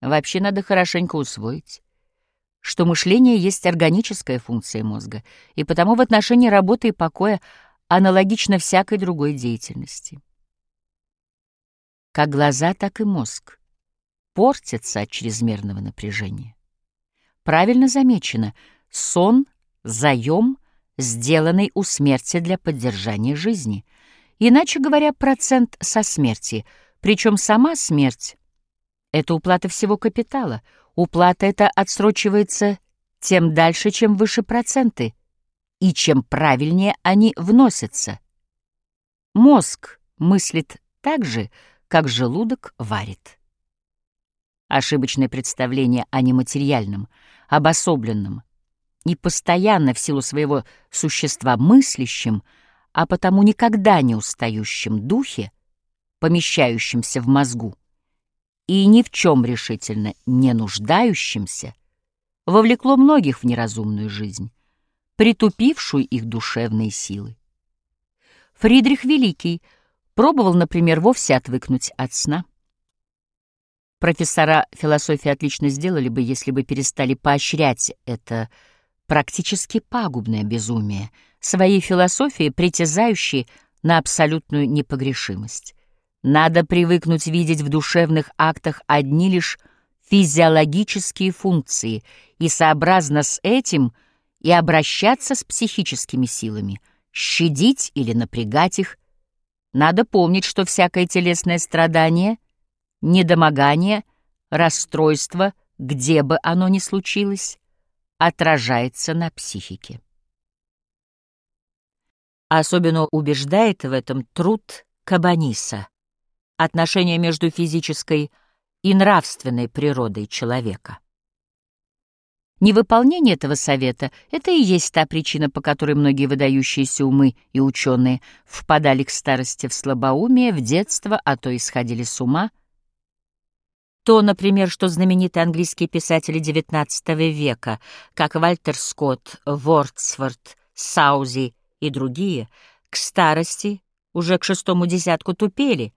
Вообще надо хорошенько усвоить, что мышление есть органическая функция мозга, и потому в отношении работы и покоя аналогично всякой другой деятельности. Как глаза, так и мозг портятся от чрезмерного напряжения. Правильно замечено, сон — заем, сделанный у смерти для поддержания жизни. Иначе говоря, процент со смерти, причем сама смерть — это уплата всего капитала. Уплата эта отсрочивается тем дальше, чем выше проценты, и чем правильнее они вносятся. Мозг мыслит так же, как желудок варит. Ошибочное представление о нематериальном, обособленном и постоянно в силу своего существа мыслящем, а потому никогда не устающем духе, помещающемся в мозгу, и ни в чем решительно не нуждающимся, вовлекло многих в неразумную жизнь, притупившую их душевные силы. Фридрих Великий пробовал, например, вовсе отвыкнуть от сна. Профессора философии отлично сделали бы, если бы перестали поощрять это практически пагубное безумие, своей философии притязающей на абсолютную непогрешимость. Надо привыкнуть видеть в душевных актах одни лишь физиологические функции и сообразно с этим и обращаться с психическими силами, щадить или напрягать их. Надо помнить, что всякое телесное страдание — недомогание, расстройство, где бы оно ни случилось, отражается на психике. Особенно убеждает в этом труд Кабаниса, отношение между физической и нравственной природой человека. Невыполнение этого совета — это и есть та причина, по которой многие выдающиеся умы и ученые впадали к старости в слабоумие, в детство, а то исходили с ума — то, например, что знаменитые английские писатели XIX века, как Вальтер Скотт, Вордсворт, Саузи и другие, к старости, уже к шестому десятку тупели,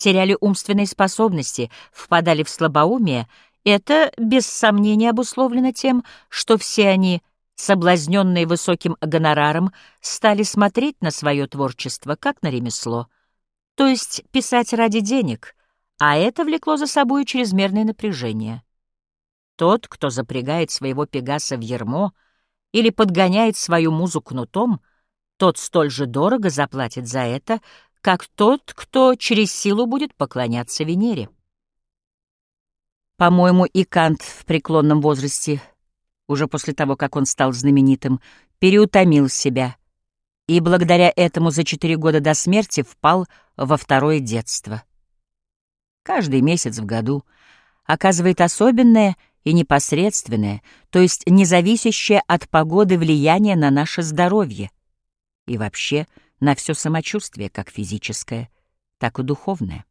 теряли умственные способности, впадали в слабоумие, это, без сомнения, обусловлено тем, что все они, соблазненные высоким гонораром, стали смотреть на свое творчество как на ремесло, то есть писать ради денег — а это влекло за собой чрезмерное напряжение. Тот, кто запрягает своего пегаса в ермо или подгоняет свою музу кнутом, тот столь же дорого заплатит за это, как тот, кто через силу будет поклоняться Венере. По-моему, и Кант в преклонном возрасте, уже после того, как он стал знаменитым, переутомил себя и благодаря этому за четыре года до смерти впал во второе детство каждый месяц в году, оказывает особенное и непосредственное, то есть независящее от погоды влияние на наше здоровье и вообще на все самочувствие, как физическое, так и духовное.